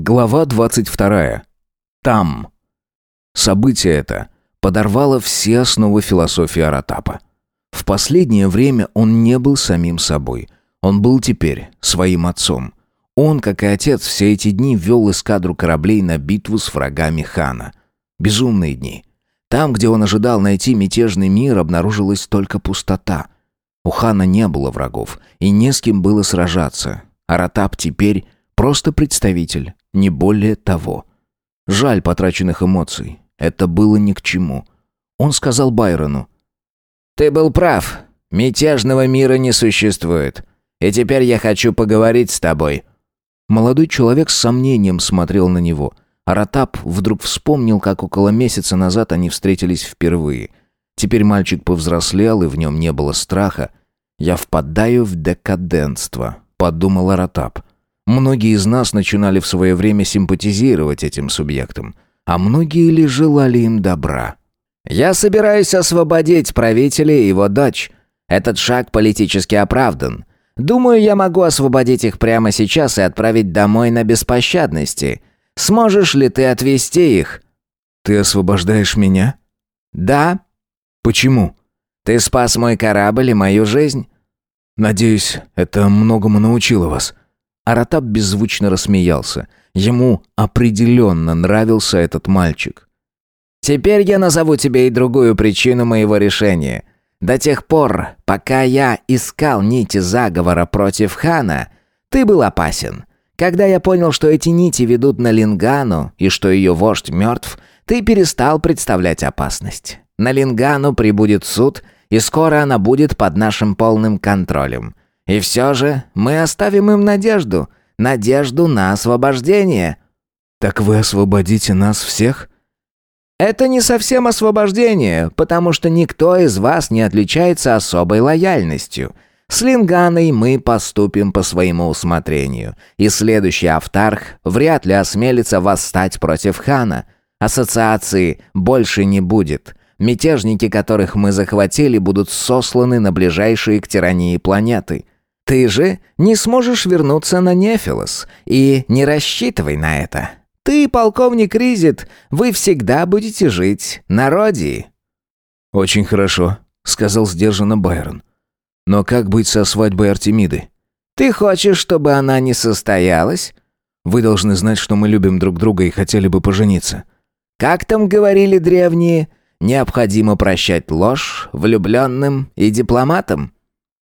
Глава 22. Там. Событие это подорвало все основы философии Аратапа. В последнее время он не был самим собой. Он был теперь своим отцом. Он, как и отец, все эти дни вел эскадру кораблей на битву с врагами хана. Безумные дни. Там, где он ожидал найти мятежный мир, обнаружилась только пустота. У хана не было врагов, и не с кем было сражаться. Аратап теперь просто представитель, не более того. Жаль потраченных эмоций. Это было ни к чему. Он сказал Байрону. «Ты был прав. Мятежного мира не существует. И теперь я хочу поговорить с тобой». Молодой человек с сомнением смотрел на него. Аратап вдруг вспомнил, как около месяца назад они встретились впервые. Теперь мальчик повзрослел, и в нем не было страха. «Я впадаю в декаденство», — подумал Аратап. Многие из нас начинали в свое время симпатизировать этим субъектам, а многие ли желали им добра. «Я собираюсь освободить правителя и его дочь. Этот шаг политически оправдан. Думаю, я могу освободить их прямо сейчас и отправить домой на беспощадности. Сможешь ли ты отвезти их?» «Ты освобождаешь меня?» «Да». «Почему?» «Ты спас мой корабль и мою жизнь». «Надеюсь, это многому научило вас». Аратап беззвучно рассмеялся. Ему определенно нравился этот мальчик. «Теперь я назову тебе и другую причину моего решения. До тех пор, пока я искал нити заговора против хана, ты был опасен. Когда я понял, что эти нити ведут на Лингану и что ее вождь мертв, ты перестал представлять опасность. На Лингану прибудет суд, и скоро она будет под нашим полным контролем. И все же мы оставим им надежду, надежду на освобождение». «Так вы освободите нас всех?» «Это не совсем освобождение, потому что никто из вас не отличается особой лояльностью. С Линганой мы поступим по своему усмотрению, и следующий автарх вряд ли осмелится восстать против хана. Ассоциации больше не будет. Мятежники, которых мы захватили, будут сосланы на ближайшие к тирании планеты». Ты же не сможешь вернуться на Нефилос, и не рассчитывай на это. Ты, полковник Ризит, вы всегда будете жить на Родии». «Очень хорошо», — сказал сдержанно Байрон. «Но как быть со свадьбой Артемиды?» «Ты хочешь, чтобы она не состоялась?» «Вы должны знать, что мы любим друг друга и хотели бы пожениться». «Как там говорили древние, необходимо прощать ложь влюбленным и дипломатам?»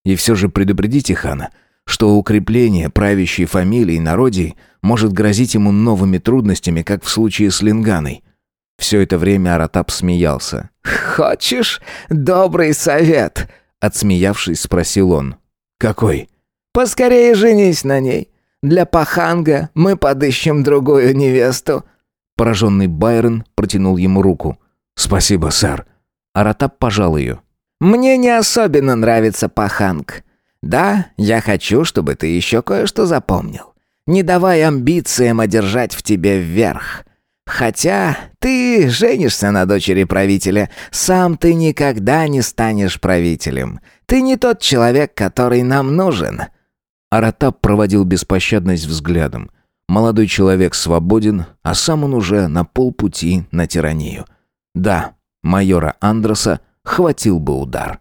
И все же предупредите хана, что укрепление правящей фамилии народии может грозить ему новыми трудностями, как в случае с Линганой. Все это время Аратап смеялся. «Хочешь добрый совет?» Отсмеявшись, спросил он. «Какой?» «Поскорее женись на ней. Для Паханга мы подыщем другую невесту». Пораженный Байрон протянул ему руку. «Спасибо, сэр». Аратап пожал ее. Мне не особенно нравится паханг. Да, я хочу, чтобы ты еще кое-что запомнил. Не давай амбициям одержать в тебе вверх. Хотя ты женишься на дочери правителя, сам ты никогда не станешь правителем. Ты не тот человек, который нам нужен». Аратап проводил беспощадность взглядом. Молодой человек свободен, а сам он уже на полпути на тиранию. Да, майора Андроса хватил бы удар.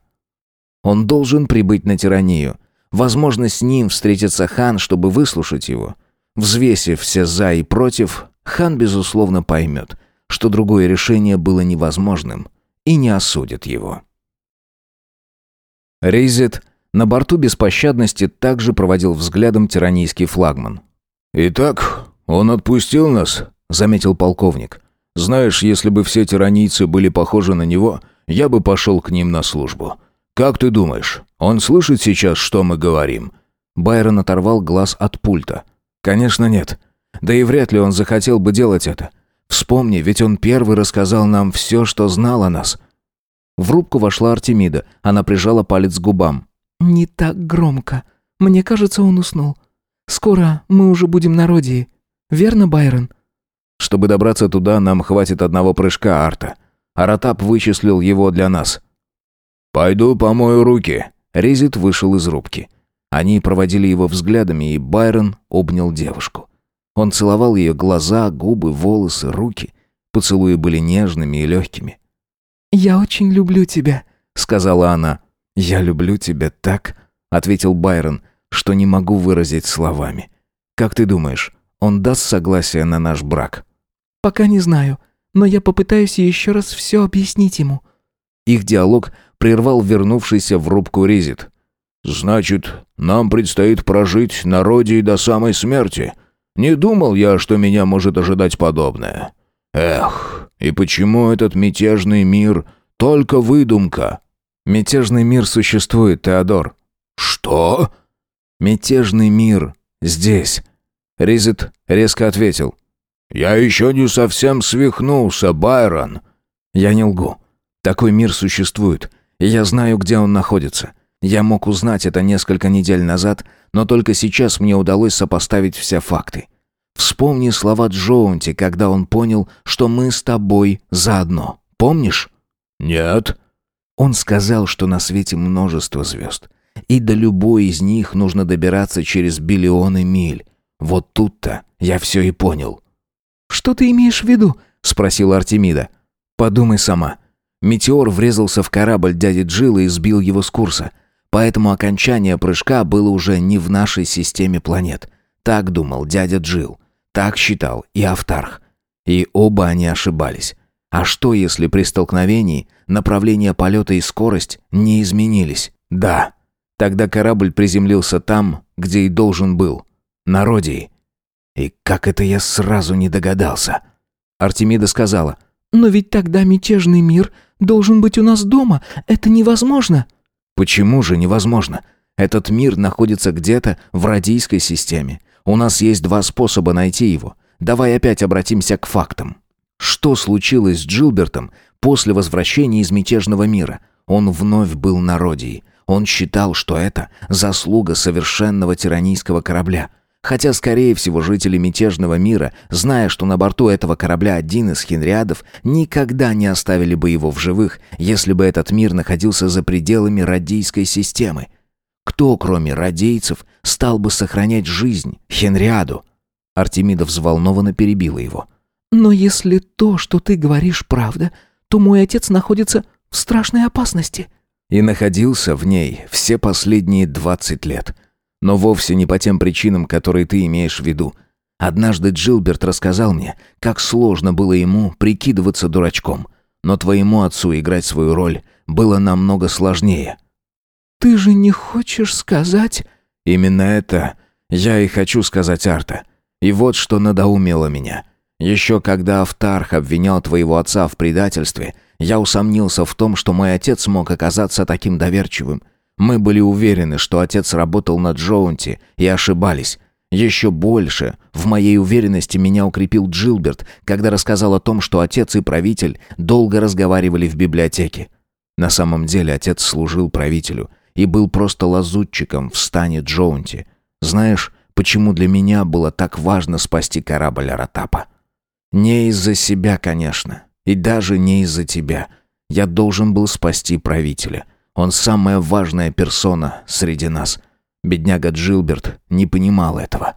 Он должен прибыть на тиранию. Возможно, с ним встретится хан, чтобы выслушать его. Взвесив все «за» и «против», хан, безусловно, поймет, что другое решение было невозможным и не осудит его. Рейзет на борту беспощадности также проводил взглядом тиранийский флагман. «Итак, он отпустил нас», — заметил полковник. «Знаешь, если бы все тиранийцы были похожи на него, я бы пошел к ним на службу. Как ты думаешь, он слышит сейчас, что мы говорим?» Байрон оторвал глаз от пульта. «Конечно нет. Да и вряд ли он захотел бы делать это. Вспомни, ведь он первый рассказал нам все, что знал о нас». В рубку вошла Артемида. Она прижала палец к губам. «Не так громко. Мне кажется, он уснул. Скоро мы уже будем на Родии. Верно, Байрон?» «Чтобы добраться туда, нам хватит одного прыжка, Арта. Аратап вычислил его для нас. «Пойду помою руки». Резит вышел из рубки. Они проводили его взглядами, и Байрон обнял девушку. Он целовал ее глаза, губы, волосы, руки. Поцелуи были нежными и легкими. «Я очень люблю тебя», — сказала она. «Я люблю тебя так», — ответил Байрон, — «что не могу выразить словами. Как ты думаешь, он даст согласие на наш брак?» «Пока не знаю, но я попытаюсь еще раз все объяснить ему». Их диалог прервал вернувшийся в рубку Ризит. «Значит, нам предстоит прожить на роде до самой смерти. Не думал я, что меня может ожидать подобное. Эх, и почему этот мятежный мир только выдумка? Мятежный мир существует, Теодор. Что? Мятежный мир здесь. Ризет резко ответил. Я еще не совсем свихнулся, Байрон. Я не лгу. Такой мир существует, и я знаю, где он находится. Я мог узнать это несколько недель назад, но только сейчас мне удалось сопоставить все факты. Вспомни слова Джоунти, когда он понял, что мы с тобой заодно. Помнишь? Нет. Он сказал, что на свете множество звезд, и до любой из них нужно добираться через биллионы миль. Вот тут-то я все и понял. «Что ты имеешь в виду?» — спросила Артемида. «Подумай сама. Метеор врезался в корабль дяди Джилла и сбил его с курса. Поэтому окончание прыжка было уже не в нашей системе планет. Так думал дядя Джилл. Так считал и Автарх. И оба они ошибались. А что, если при столкновении направление полета и скорость не изменились? Да. Тогда корабль приземлился там, где и должен был. На Родии. И как это я сразу не догадался? Артемида сказала. «Но ведь тогда мятежный мир должен быть у нас дома. Это невозможно». «Почему же невозможно? Этот мир находится где-то в радийской системе. У нас есть два способа найти его. Давай опять обратимся к фактам. Что случилось с Джилбертом после возвращения из мятежного мира? Он вновь был на Родии. Он считал, что это заслуга совершенного тиранийского корабля. Хотя, скорее всего, жители мятежного мира, зная, что на борту этого корабля один из хенриадов, никогда не оставили бы его в живых, если бы этот мир находился за пределами радийской системы. Кто, кроме радейцев, стал бы сохранять жизнь Хенриаду? Артемида взволнованно перебила его. «Но если то, что ты говоришь, правда, то мой отец находится в страшной опасности». И находился в ней все последние двадцать лет. Но вовсе не по тем причинам, которые ты имеешь в виду. Однажды Джилберт рассказал мне, как сложно было ему прикидываться дурачком. Но твоему отцу играть свою роль было намного сложнее. «Ты же не хочешь сказать...» «Именно это я и хочу сказать Арта. И вот что надоумело меня. Еще когда Автарх обвинял твоего отца в предательстве, я усомнился в том, что мой отец мог оказаться таким доверчивым. Мы были уверены, что отец работал на Джоунти, и ошибались. Еще больше в моей уверенности меня укрепил Джилберт, когда рассказал о том, что отец и правитель долго разговаривали в библиотеке. На самом деле отец служил правителю – и был просто лазутчиком в стане Джоунти. Знаешь, почему для меня было так важно спасти корабль Аратапа? Не из-за себя, конечно, и даже не из-за тебя. Я должен был спасти правителя. Он самая важная персона среди нас. Бедняга Джилберт не понимал этого.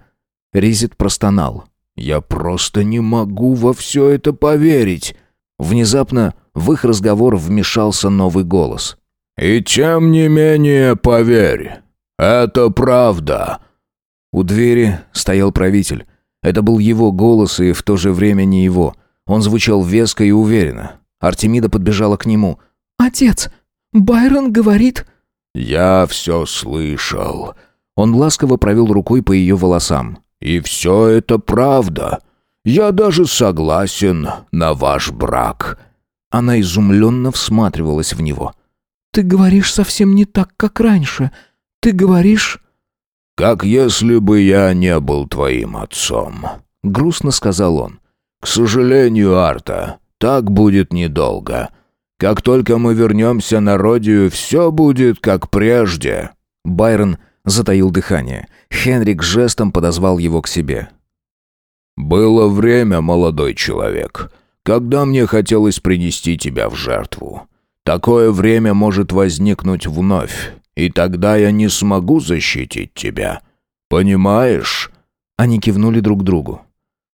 Ризит простонал. «Я просто не могу во все это поверить!» Внезапно в их разговор вмешался новый голос. «И тем не менее, поверь, это правда». У двери стоял правитель. Это был его голос и в то же время не его. Он звучал веско и уверенно. Артемида подбежала к нему. «Отец, Байрон говорит...» «Я все слышал». Он ласково провел рукой по ее волосам. «И все это правда. Я даже согласен на ваш брак». Она изумленно всматривалась в него. Ты говоришь совсем не так, как раньше. Ты говоришь...» «Как если бы я не был твоим отцом», — грустно сказал он. «К сожалению, Арта, так будет недолго. Как только мы вернемся на Родию, все будет как прежде». Байрон затаил дыхание. Хенрик жестом подозвал его к себе. «Было время, молодой человек, когда мне хотелось принести тебя в жертву. Такое время может возникнуть вновь, и тогда я не смогу защитить тебя. Понимаешь?» Они кивнули друг другу.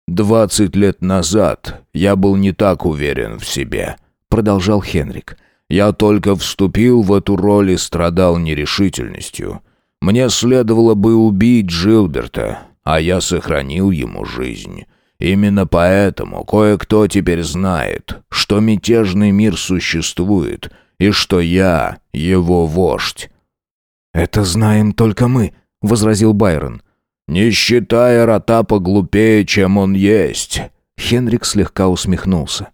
«Двадцать лет назад я был не так уверен в себе», — продолжал Хенрик. «Я только вступил в эту роль и страдал нерешительностью. Мне следовало бы убить Джилберта, а я сохранил ему жизнь. Именно поэтому кое-кто теперь знает, что мятежный мир существует и что я его вождь». «Это знаем только мы», — возразил Байрон. «Не считая Ротапа глупее, чем он есть», — Хенрик слегка усмехнулся.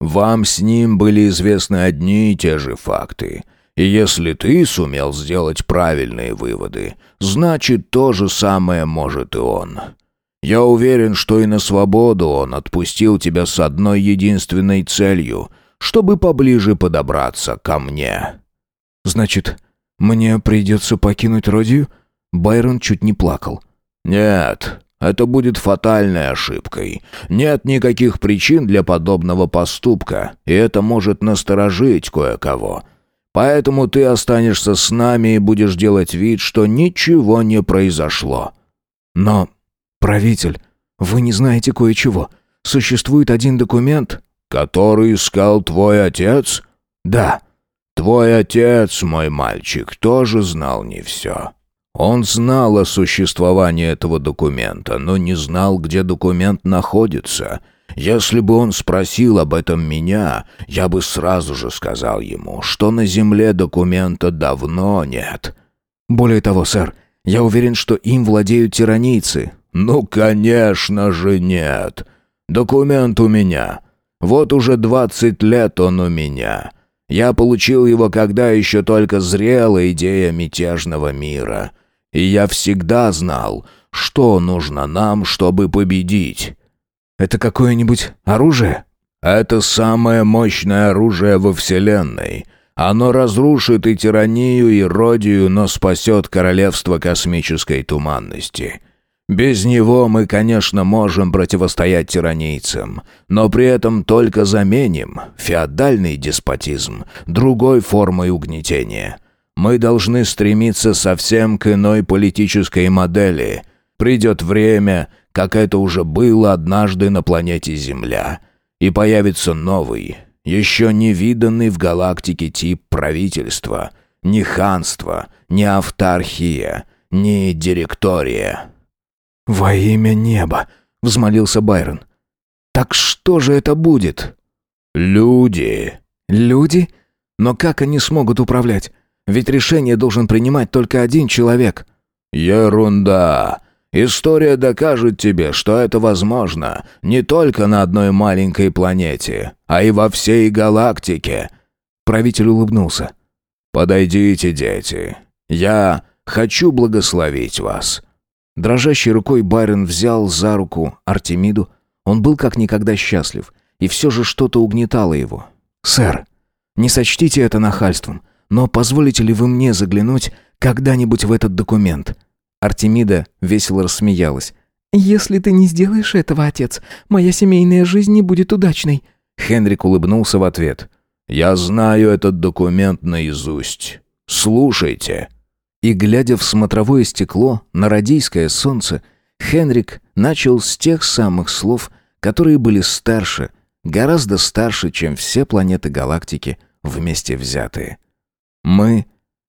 «Вам с ним были известны одни и те же факты». И если ты сумел сделать правильные выводы, значит, то же самое может и он. Я уверен, что и на свободу он отпустил тебя с одной единственной целью, чтобы поближе подобраться ко мне». «Значит, мне придется покинуть Родию?» Байрон чуть не плакал. «Нет, это будет фатальной ошибкой. Нет никаких причин для подобного поступка, и это может насторожить кое-кого. Поэтому ты останешься с нами и будешь делать вид, что ничего не произошло». «Но «Правитель, вы не знаете кое-чего. Существует один документ...» «Который искал твой отец?» «Да». «Твой отец, мой мальчик, тоже знал не все. Он знал о существовании этого документа, но не знал, где документ находится. Если бы он спросил об этом меня, я бы сразу же сказал ему, что на земле документа давно нет». «Более того, сэр, я уверен, что им владеют тиранийцы, «Ну, конечно же нет. Документ у меня. Вот уже двадцать лет он у меня. Я получил его, когда еще только зрела идея мятежного мира. И я всегда знал, что нужно нам, чтобы победить». «Это какое-нибудь оружие?» «Это самое мощное оружие во Вселенной». Оно разрушит и тиранию, и родию, но спасет королевство космической туманности. Без него мы, конечно, можем противостоять тиранийцам, но при этом только заменим феодальный деспотизм другой формой угнетения. Мы должны стремиться совсем к иной политической модели. Придет время, как это уже было однажды на планете Земля, и появится новый, еще не виданный в галактике тип правительства. Ни ханство, ни автархия, ни директория. «Во имя неба!» — взмолился Байрон. «Так что же это будет?» «Люди». «Люди? Но как они смогут управлять? Ведь решение должен принимать только один человек». «Ерунда. История докажет тебе, что это возможно не только на одной маленькой планете, а и во всей галактике». Правитель улыбнулся. «Подойдите, дети. Я хочу благословить вас». Дрожащей рукой Байрон взял за руку Артемиду. Он был как никогда счастлив, и все же что-то угнетало его. «Сэр, не сочтите это нахальством, но позволите ли вы мне заглянуть когда-нибудь в этот документ?» Артемида весело рассмеялась. «Если ты не сделаешь этого, отец, моя семейная жизнь не будет удачной». Хенрик улыбнулся в ответ. «Я знаю этот документ наизусть. Слушайте». И, глядя в смотровое стекло на радийское солнце, Хенрик начал с тех самых слов, которые были старше, гораздо старше, чем все планеты галактики вместе взятые. Мы,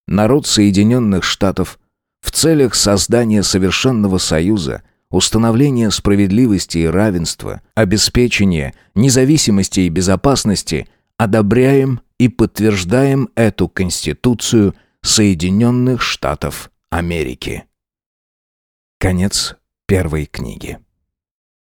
народ Соединенных Штатов, в целях создания совершенного союза, установления справедливости и равенства, обеспечения независимости и безопасности, одобряем и подтверждаем эту Конституцию – Соединенных Штатов Америки. Конец первой книги.